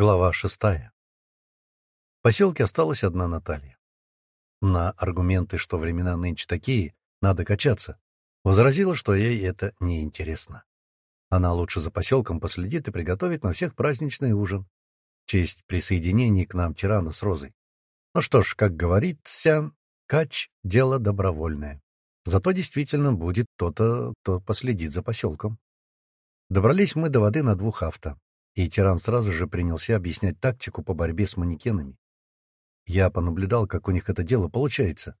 Глава шестая. В поселке осталась одна Наталья. На аргументы, что времена нынче такие, надо качаться, возразила, что ей это неинтересно. Она лучше за поселком последит и приготовит на всех праздничный ужин. Честь присоединения к нам тирана с Розой. Ну что ж, как говорится, кач — дело добровольное. Зато действительно будет кто-то, кто последит за поселком. Добрались мы до воды на двух авто и тиран сразу же принялся объяснять тактику по борьбе с манекенами. Я понаблюдал, как у них это дело получается,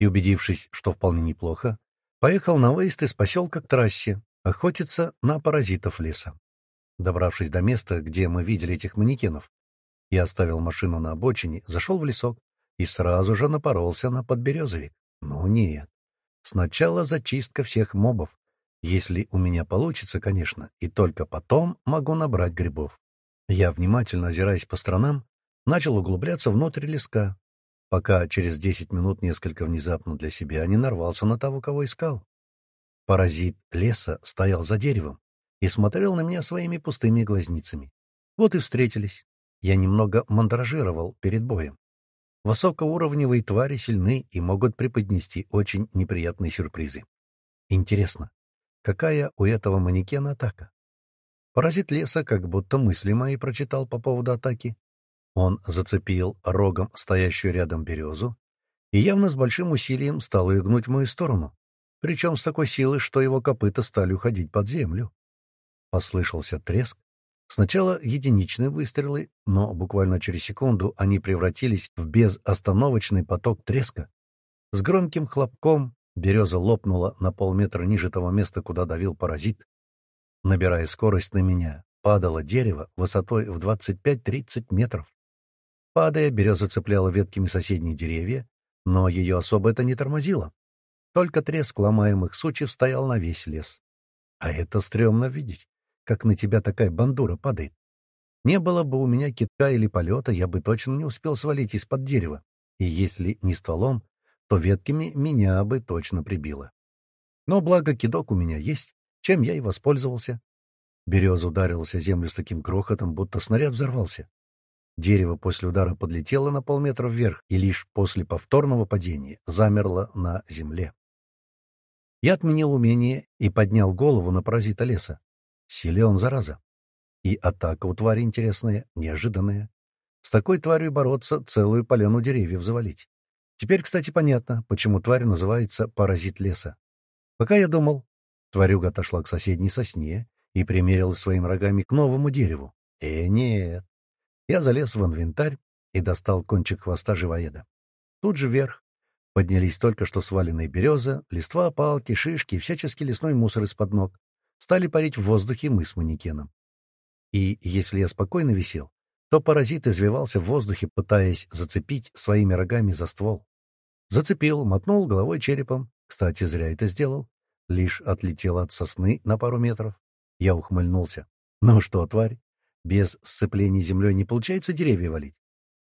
и, убедившись, что вполне неплохо, поехал на выезд из поселка к трассе, охотиться на паразитов леса. Добравшись до места, где мы видели этих манекенов, я оставил машину на обочине, зашел в лесок и сразу же напоролся на подберезовик. Ну нет. Сначала зачистка всех мобов, если у меня получится, конечно, и только потом могу набрать грибов. Я, внимательно озираясь по сторонам, начал углубляться внутрь леска, пока через десять минут несколько внезапно для себя не нарвался на того, кого искал. Паразит леса стоял за деревом и смотрел на меня своими пустыми глазницами. Вот и встретились. Я немного мандражировал перед боем. Высокоуровневые твари сильны и могут преподнести очень неприятные сюрпризы. Интересно, какая у этого манекена атака. Паразит леса как будто мысли мои прочитал по поводу атаки. Он зацепил рогом стоящую рядом березу и явно с большим усилием стал ее гнуть в мою сторону, причем с такой силой, что его копыта стали уходить под землю. Послышался треск. Сначала единичные выстрелы, но буквально через секунду они превратились в безостановочный поток треска. С громким хлопком Береза лопнула на полметра ниже того места, куда давил паразит. Набирая скорость на меня, падало дерево высотой в 25-30 метров. Падая, береза цепляла ветками соседние деревья, но ее особо это не тормозило. Только треск ломаемых сучьев стоял на весь лес. А это стрёмно видеть, как на тебя такая бандура падает. Не было бы у меня китка или полета, я бы точно не успел свалить из-под дерева. И если не стволом, то ветками меня бы точно прибило. Но благо кидок у меня есть, чем я и воспользовался. Береза ударилась о землю с таким грохотом, будто снаряд взорвался. Дерево после удара подлетело на полметра вверх и лишь после повторного падения замерло на земле. Я отменил умение и поднял голову на паразита леса. Силен, зараза. И атака у твари интересная, неожиданная. С такой тварью бороться, целую поляну деревьев завалить. Теперь, кстати, понятно, почему тварь называется паразит леса. Пока я думал, тварюга отошла к соседней сосне и примерилась своими рогами к новому дереву. Э, нет. Я залез в инвентарь и достал кончик хвоста живоеда. Тут же вверх поднялись только что сваленные березы, листва, палки, шишки и всяческий лесной мусор из-под ног. Стали парить в воздухе мы с манекеном. И если я спокойно висел, то паразит извивался в воздухе, пытаясь зацепить своими рогами за ствол. Зацепил, мотнул головой черепом. Кстати, зря это сделал. Лишь отлетел от сосны на пару метров. Я ухмыльнулся. Ну что, тварь, без сцепления землей не получается деревья валить?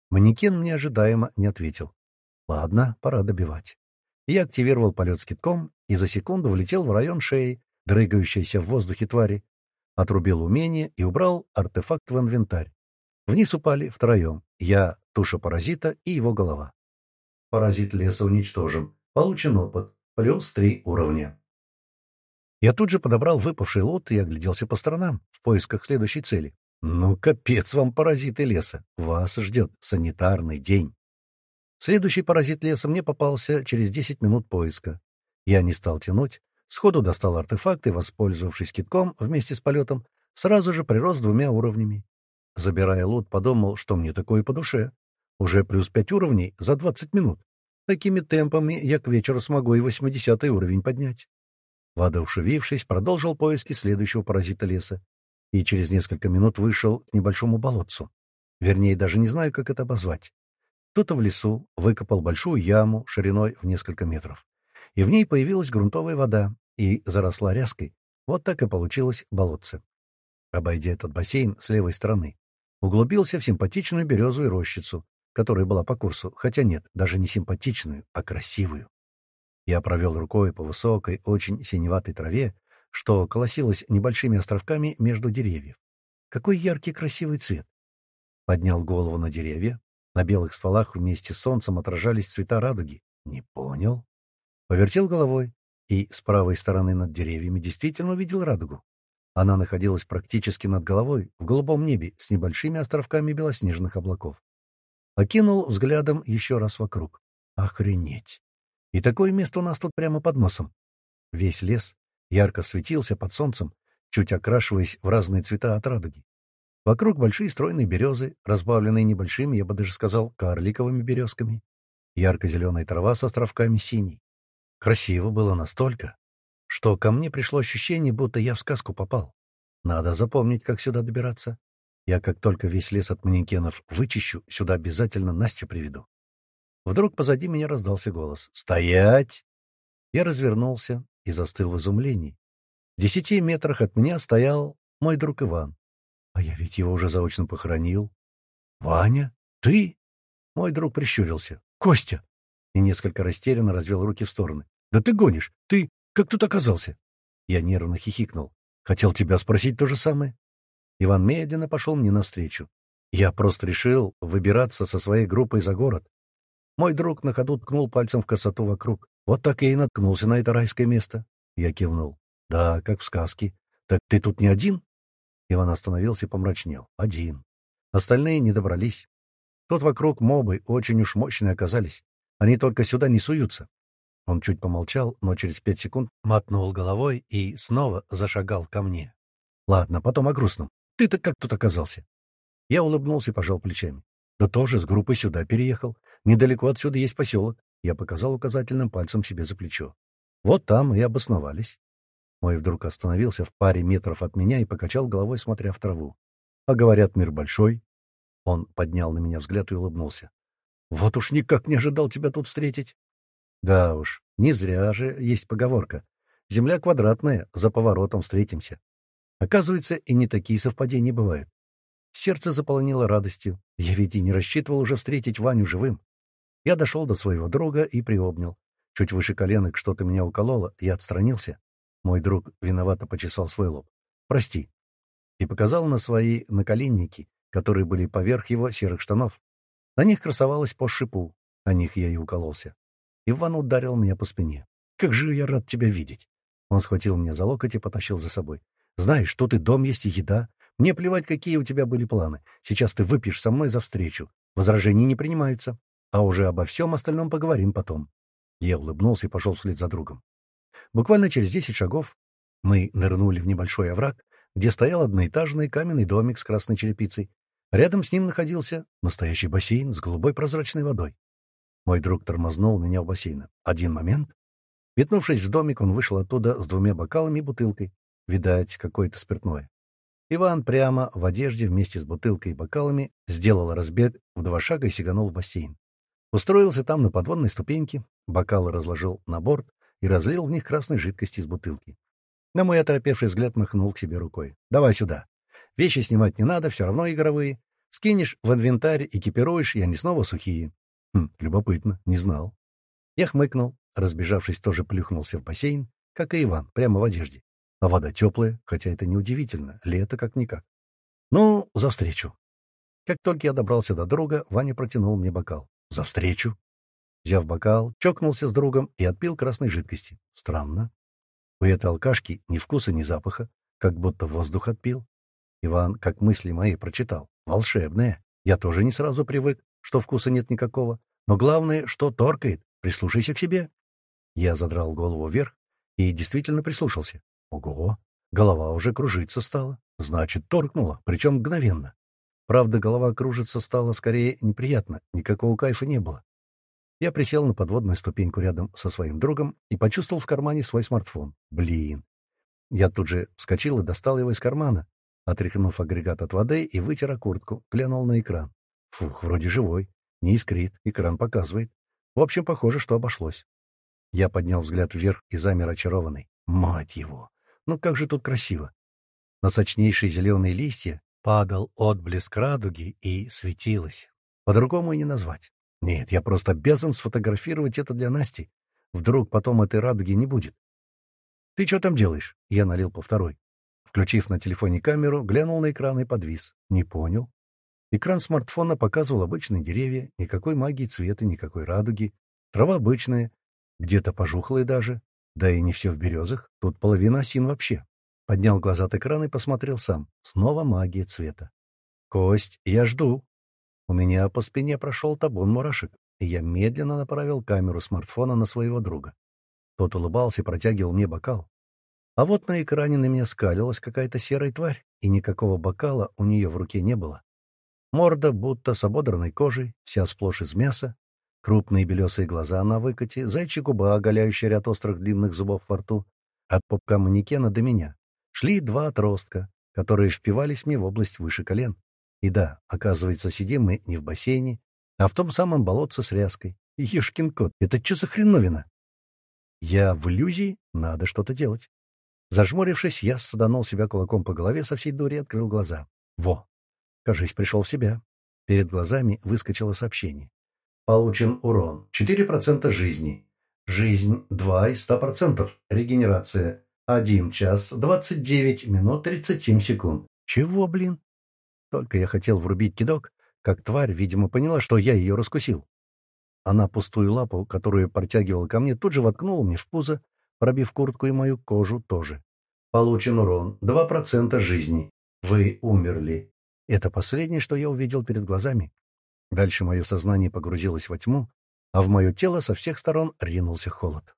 Манекен мне ожидаемо не ответил. Ладно, пора добивать. Я активировал полет с китком и за секунду влетел в район шеи, дрыгающейся в воздухе твари. Отрубил умение и убрал артефакт в инвентарь. Вниз упали втроем. Я, туша паразита и его голова. Паразит леса уничтожен. Получен опыт. Плюс три уровня. Я тут же подобрал выпавший лот и огляделся по сторонам в поисках следующей цели. Ну, капец вам, паразиты леса. Вас ждет санитарный день. Следующий паразит леса мне попался через 10 минут поиска. Я не стал тянуть, сходу достал артефакт и, воспользовавшись китком вместе с полетом, сразу же прирос двумя уровнями. Забирая лут, подумал, что мне такое по душе. Уже плюс пять уровней за 20 минут. Такими темпами я к вечеру смогу и 80 уровень поднять. Воодушевившись, продолжил поиски следующего паразита леса и через несколько минут вышел к небольшому болотцу. Вернее, даже не знаю, как это обозвать. Кто-то в лесу выкопал большую яму шириной в несколько метров, и в ней появилась грунтовая вода и заросла ряской. Вот так и получилось болотце. Обойдя этот бассейн с левой стороны, углубился в симпатичную березу и рощицу, которая была по курсу, хотя нет, даже не симпатичную, а красивую. Я провел рукой по высокой, очень синеватой траве, что колосилась небольшими островками между деревьев. Какой яркий красивый цвет! Поднял голову на деревья. На белых стволах вместе с солнцем отражались цвета радуги. Не понял. Повертел головой и с правой стороны над деревьями действительно увидел радугу. Она находилась практически над головой, в голубом небе, с небольшими островками белоснежных облаков. Окинул взглядом еще раз вокруг. Охренеть! И такое место у нас тут прямо под носом. Весь лес ярко светился под солнцем, чуть окрашиваясь в разные цвета от радуги. Вокруг большие стройные березы, разбавленные небольшими, я бы даже сказал, карликовыми березками. Ярко-зеленая трава с островками синей. Красиво было настолько, что ко мне пришло ощущение, будто я в сказку попал. Надо запомнить, как сюда добираться. Я как только весь лес от манекенов вычищу, сюда обязательно Настю приведу. Вдруг позади меня раздался голос. «Стоять!» Я развернулся и застыл в изумлении. В десяти метрах от меня стоял мой друг Иван. А я ведь его уже заочно похоронил. «Ваня? Ты?» Мой друг прищурился. «Костя!» И несколько растерянно развел руки в стороны. «Да ты гонишь! Ты как тут оказался?» Я нервно хихикнул. «Хотел тебя спросить то же самое». Иван медленно пошел мне навстречу. Я просто решил выбираться со своей группой за город. Мой друг на ходу ткнул пальцем в красоту вокруг. Вот так я и наткнулся на это райское место. Я кивнул. «Да, как в сказке. Так ты тут не один?» Иван остановился и помрачнел. «Один. Остальные не добрались. Тут вокруг мобы очень уж мощные оказались. Они только сюда не суются». Он чуть помолчал, но через пять секунд мотнул головой и снова зашагал ко мне. «Ладно, потом о грустном. Ты-то как тут оказался?» Я улыбнулся и пожал плечами. «Да тоже с группой сюда переехал. Недалеко отсюда есть поселок». Я показал указательным пальцем себе за плечо. «Вот там и обосновались». Мой вдруг остановился в паре метров от меня и покачал головой, смотря в траву. «А говорят, мир большой». Он поднял на меня взгляд и улыбнулся. «Вот уж никак не ожидал тебя тут встретить». «Да уж, не зря же есть поговорка. Земля квадратная, за поворотом встретимся». Оказывается, и не такие совпадения бывают. Сердце заполонило радостью. Я ведь и не рассчитывал уже встретить Ваню живым. Я дошел до своего друга и приобнял. Чуть выше коленок что-то меня укололо, я отстранился. Мой друг виновато почесал свой лоб. «Прости». И показал на свои наколенники, которые были поверх его серых штанов. На них красовалось по шипу, на них я и укололся. Иван ударил меня по спине. «Как же я рад тебя видеть!» Он схватил меня за локоть и потащил за собой. «Знаешь, тут и дом есть, и еда. Мне плевать, какие у тебя были планы. Сейчас ты выпьешь со мной за встречу. Возражений не принимаются. А уже обо всем остальном поговорим потом». Я улыбнулся и пошел вслед за другом. Буквально через десять шагов мы нырнули в небольшой овраг, где стоял одноэтажный каменный домик с красной черепицей. Рядом с ним находился настоящий бассейн с голубой прозрачной водой. Мой друг тормознул меня у бассейна. Один момент. Метнувшись в домик, он вышел оттуда с двумя бокалами и бутылкой. Видать, какое-то спиртное. Иван прямо в одежде вместе с бутылкой и бокалами сделал разбег в два шага и сиганул в бассейн. Устроился там на подводной ступеньке, бокалы разложил на борт, и разлил в них красной жидкости из бутылки. На мой оторопевший взгляд махнул к себе рукой. «Давай сюда. Вещи снимать не надо, все равно игровые. Скинешь в инвентарь, экипируешь, и они снова сухие». Хм, любопытно, не знал. Я хмыкнул, разбежавшись, тоже плюхнулся в бассейн, как и Иван, прямо в одежде. А вода теплая, хотя это неудивительно, лето как-никак. Ну, за встречу. Как только я добрался до друга, Ваня протянул мне бокал. За встречу. Взяв бокал, чокнулся с другом и отпил красной жидкости. Странно. У этой алкашки ни вкуса, ни запаха, как будто воздух отпил. Иван, как мысли мои, прочитал. Волшебное. Я тоже не сразу привык, что вкуса нет никакого. Но главное, что торкает. Прислушайся к себе. Я задрал голову вверх и действительно прислушался. Ого! Голова уже кружиться стала. Значит, торкнула, причем мгновенно. Правда, голова кружиться стала скорее неприятно, никакого кайфа не было. Я присел на подводную ступеньку рядом со своим другом и почувствовал в кармане свой смартфон. Блин. Я тут же вскочил и достал его из кармана, отряхнув агрегат от воды и вытер куртку, глянул на экран. Фух, вроде живой. Не искрит, экран показывает. В общем, похоже, что обошлось. Я поднял взгляд вверх и замер очарованный. Мать его! Ну как же тут красиво! На сочнейшие зеленые листья падал отблеск радуги и светилось. По-другому и не назвать. Нет, я просто обязан сфотографировать это для Насти. Вдруг потом этой радуги не будет. «Ты что там делаешь?» Я налил по второй. Включив на телефоне камеру, глянул на экран и подвис. «Не понял». Экран смартфона показывал обычные деревья, никакой магии цвета, никакой радуги, трава обычная, где-то пожухлая даже, да и не все в березах, тут половина осин вообще. Поднял глаза от экрана и посмотрел сам. Снова магия цвета. «Кость, я жду». У меня по спине прошел табун мурашек, и я медленно направил камеру смартфона на своего друга. Тот улыбался и протягивал мне бокал. А вот на экране на меня скалилась какая-то серая тварь, и никакого бокала у нее в руке не было. Морда будто с ободранной кожей, вся сплошь из мяса, крупные белесые глаза на выкате, зайчья губа, оголяющая ряд острых длинных зубов во рту. От попка манекена до меня шли два отростка, которые впивались мне в область выше колен. И да, оказывается, сидим мы не в бассейне, а в том самом болотце с ряской. Ешкин кот, это что за хреновина? Я в иллюзии, надо что-то делать. Зажмурившись, я саданул себя кулаком по голове со всей дури и открыл глаза. Во! Кажись, пришел в себя. Перед глазами выскочило сообщение. Получен урон. 4% жизни. Жизнь 2 из 100%. Регенерация 1 час 29 минут 37 секунд. Чего, блин? Только я хотел врубить кидок, как тварь, видимо, поняла, что я ее раскусил. Она пустую лапу, которую протягивала ко мне, тут же воткнула мне в пузо, пробив куртку и мою кожу тоже. Получен урон 2% жизни. Вы умерли. Это последнее, что я увидел перед глазами. Дальше мое сознание погрузилось во тьму, а в мое тело со всех сторон ринулся холод.